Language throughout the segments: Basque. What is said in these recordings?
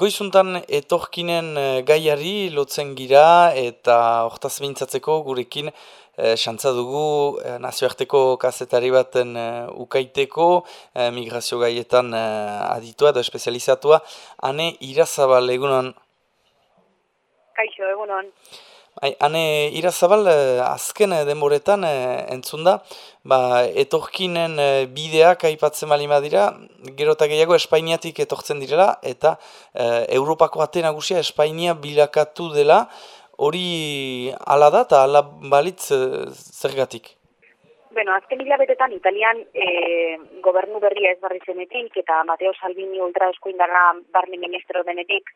Goizuntan etorkinen eh, gaiari lotzen gira eta hortaz mintzatzeko gurekin e, xantza dugu e, nazioarteko kazetari baten ukaiteko migrazio gaietan e, aditua edo espezializatua. Hane irazabal egunon? Kaixo egunon. Hane irazabal, eh, azken eh, denboretan eh, entzun da, ba, etorkinen bideak aipatzen bali dira, gero eta gehiago Espainiatik etortzen direla, eta Europako ate nagusia Espainia bilakatu dela, hori ala da eta ala balitz zergatik? Bueno, azken hilabetetan Italian e, gobernu berria ez barri zenetik eta Mateo Salvini ultra eskuindara barne ministro denetik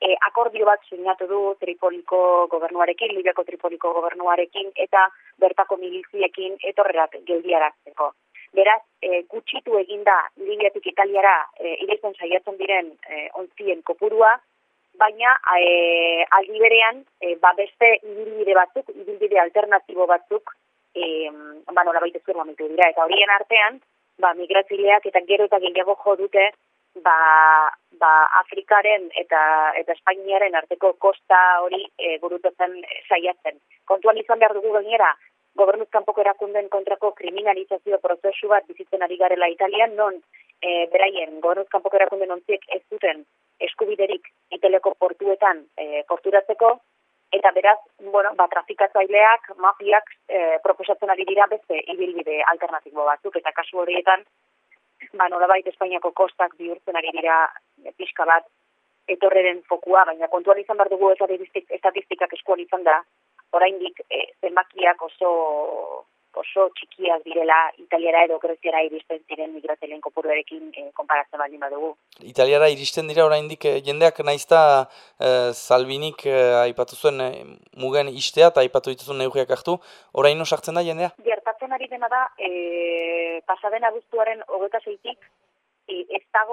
e, akordio bat sinatu du Tripoliko gobernuarekin, Libiako Tripoliko gobernuarekin eta bertako miliziekin etorrerak geldiarazteko. Beraz, e, gutxitu eginda Libiatik Italiara e, irezen saiatzen diren e, onzien kopurua, baina e, aldi berean, e, ba beste ibilbide batzuk, ibilbide alternatibo batzuk, e, ba nola baita zuen dira, eta horien artean, ba migrazileak eta gero eta gehiago jo dute ba, ba Afrikaren eta eta Espainiaren arteko kosta hori e, gurutatzen saiatzen. Kontuan izan behar dugu gainera, gobernuz kanpoko erakunden kontrako kriminalizazio prozesu bat bizitzen ari garela Italian, non e, beraien gobernuz kanpoko erakunden ontziek ez zuten eskubiderik iteleko portuetan e, porturatzeko, eta beraz, bueno, ba, trafikatzaileak, mafiak e, proposatzen ari dira beste ibilbide alternatibo batzuk, eta kasu horietan, ba, nolabait Espainiako kostak bihurtzen ari dira pixka bat etorreren fokua, baina kontuan izan behar dugu estatistikak eskuan izan da, oraindik e, zenbakiak oso oso txikiak direla italiara edo greziara iristen ziren migratelen kopuruarekin e, konparatzen baldin badugu. Italiara iristen dira oraindik e, jendeak naizta e, Salvinik e, aipatu zuen e, mugen istea eta aipatu dituzun neugriak hartu, oraino sartzen da jendea? Gertatzen ari dena da, e, pasaden abuztuaren hogeta e, ez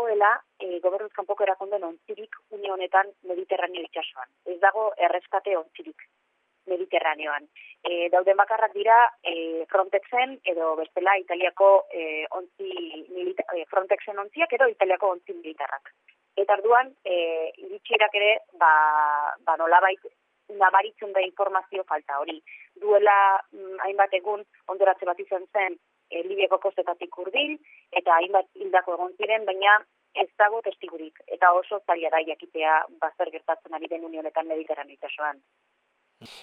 dagoela e, gobernuz kanpoko erakunden ontzirik unionetan mediterraneo itxasuan. Ez dago erreskate ontzirik. Mediterraneoan. E, dauden bakarrak dira e, Frontexen edo bestela Italiako e, ontzi milita, e, Frontexen ontziak edo Italiako ontzi militarrak. Eta arduan, e, iritsierak ere, ba, ba nolabait, nabaritzen da informazio falta hori. Duela mm, hainbat egun ondoratze bat izan zen e, Libiako kostetatik urdin, eta hainbat hildako egon ziren, baina ez dago testigurik. Eta oso zaila da jakitea bazer gertatzen ari den unionetan mediterran itasoan.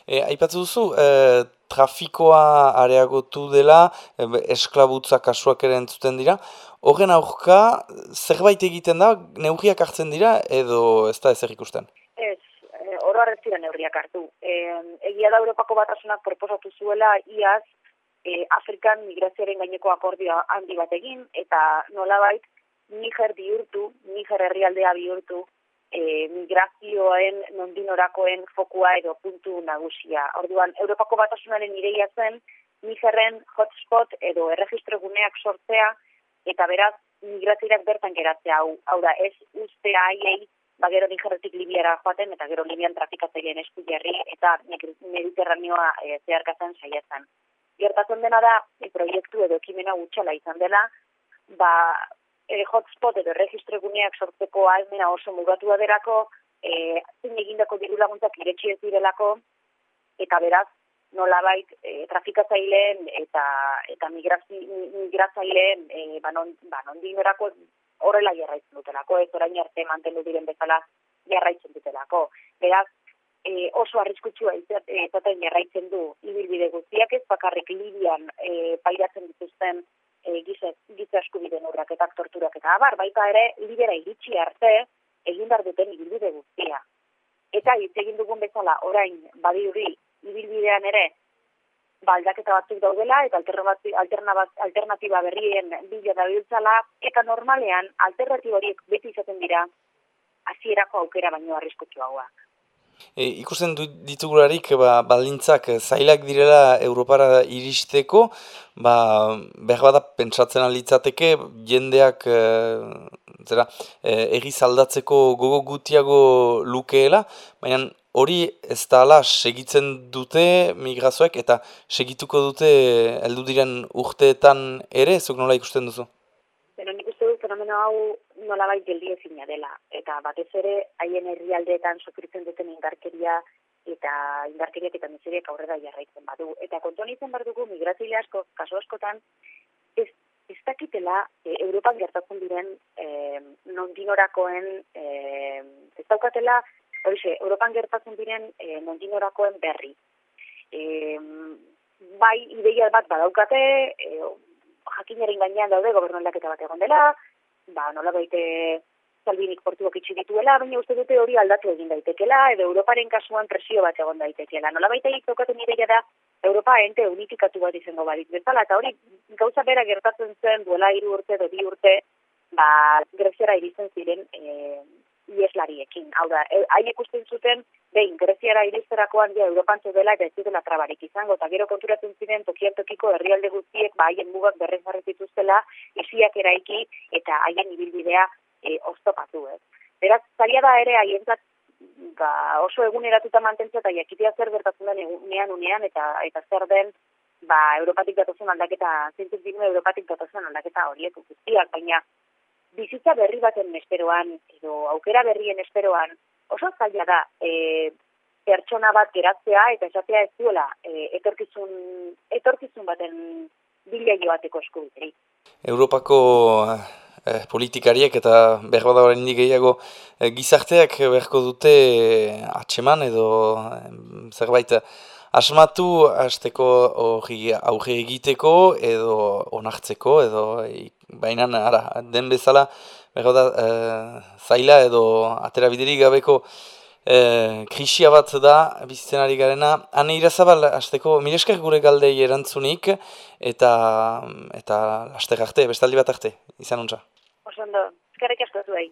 E, Aipatzu duzu, e, trafikoa areagotu dela, e, esklabutza kasuak ere entzuten dira. Horren aurka, zerbait egiten da, neugriak hartzen dira, edo ez da ezer ikusten? Ez, e, oro arreztira neugriak hartu. E, egia da Europako batasunak proposatu zuela, iaz, e, Afrikan migrazioaren gaineko akordioa handi bat egin, eta nolabait, Niger bihurtu, Niger herrialdea bihurtu, e, migrazioen nondinorakoen fokua edo puntu nagusia. Orduan, Europako batasunaren ireia zen, Nigerren hotspot edo erregistreguneak sortzea, eta beraz, migrazioak bertan geratzea hau, hau da, ez ustea haiei, ba gero Nigerretik Libiara joaten, eta gero Libian trafikatzaileen esku jarri, eta mediterraneoa e, zeharkatzen saiatzen. Gertatzen dena da, e, proiektu edo ekimena gutxala izan dela, ba, e, hotspot edo registreguneak sortzeko almena oso mugatua derako, e, zin egindako diru laguntzak iretsi ez direlako, eta beraz, nolabait e, trafikatzaileen eta eta migrazi, migratzaileen e, banon, banon dinorako horrela jarraitzen dutelako, ez orain arte mantendu diren bezala jarraitzen dutelako. Beraz, e, oso arriskutsua izaten jarraitzen du ibilbide guztiak ez bakarrik Libian e, pairatzen dituzten e, giza, giza eskubiden urraketak, torturak eta abar, baita ere, libera iritsi arte, egin behar duten ibilbide guztia. Eta hitz egin dugun bezala, orain, badiuri, ibilbidean ere, baldaketa batzuk daudela, eta alternatiba berrien bila da biltzala, eta normalean, alternatiba horiek beti izaten dira, hasierako aukera baino arriskutsuagoak. E, ikusten ditugularik ba, baldintzak zailak direla Europara iristeko, ba, behar bada pentsatzen alitzateke jendeak e, zera, e, egiz aldatzeko gogo gutiago lukeela, baina hori ez da ala segitzen dute migrazoek eta segituko dute heldu diren urteetan ere, zuk nola ikusten duzu? Beno, nik uste du fenomeno hau nolabait geldi ezina dela. Eta batez ere, haien herrialdeetan sofritzen duten indarkeria eta indarkeriak eta miseriak aurrera jarraitzen badu. Eta kontuan izan behar dugu, migrazile asko, kaso askotan, ez, ez dakitela e, Europan gertatzen diren e, nondinorakoen, e, ez daukatela, horixe, Europan gertatzen diren e, nondinorakoen berri. E, bai, ideia bat badaukate, e, jakinaren gainean daude gobernuak eta bat egon dela, ba, nola baite salbinik portuak itxi dituela, baina uste dute hori aldatu egin daitekela, edo Europaren kasuan presio bat egon daitekela. Nola baite itokaten ideia da, Europa ente unifikatu bat izango badik bezala, eta hori gauza bera gertatzen zen duela hiru urte edo bi urte, ba, greziara irizen ziren e, ieslariekin. Hau da, e, hain ikusten zuten, behin, greziara irizterakoan dia Europan dela eta ez zutela trabarik izango, eta gero konturatzen ziren tokian tokiko herrialde guztiek, ba, haien mugak berrez dituztela, isiak eraiki eta haien ibilbidea e, oztopatu, ez. Beraz, zaila da ere haientzat ba, oso eguneratuta mantentzea eta jakitea zer gertatzen den egunean unean eta eta zer den ba, Europatik datozen aldaketa, zintzuk dinu Europatik datozen aldaketa horiek guztiak, baina bizitza berri baten esperoan, edo aukera berrien esperoan, oso zaila da e, pertsona bat geratzea eta esatea ez duela e, etorkizun, etorkizun baten bila joateko eskubitzeri. Europako eh, politikariek eta behar bada horrein gehiago eh, gizarteak beharko dute eh, atseman edo eh, zerbait asmatu hasteko hori auge egiteko edo onartzeko edo baina ara, den bezala behar da eh, zaila edo atera biderik gabeko E, krisia bat da, bizitzen ari garena. Hane irazabal, azteko, mireskak gure galdei erantzunik, eta, eta laste arte, bestaldi bat arte, izan untza. Osondo, eskerrik asko zuei.